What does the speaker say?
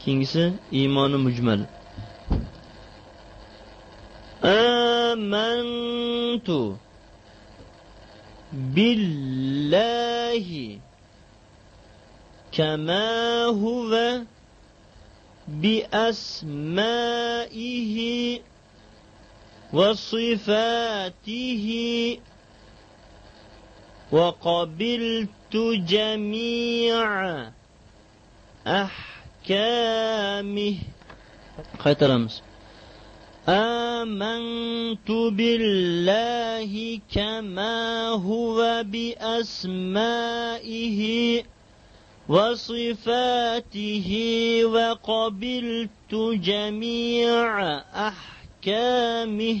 keyingisi iymoni mujmal amantu billahi كما هو بأسمائه وصفاته وقبلت جميع أحكامه. خيط رمز آمنت بالله كما هو بأسمائه وصفاته وقبلت جميع أحكامه.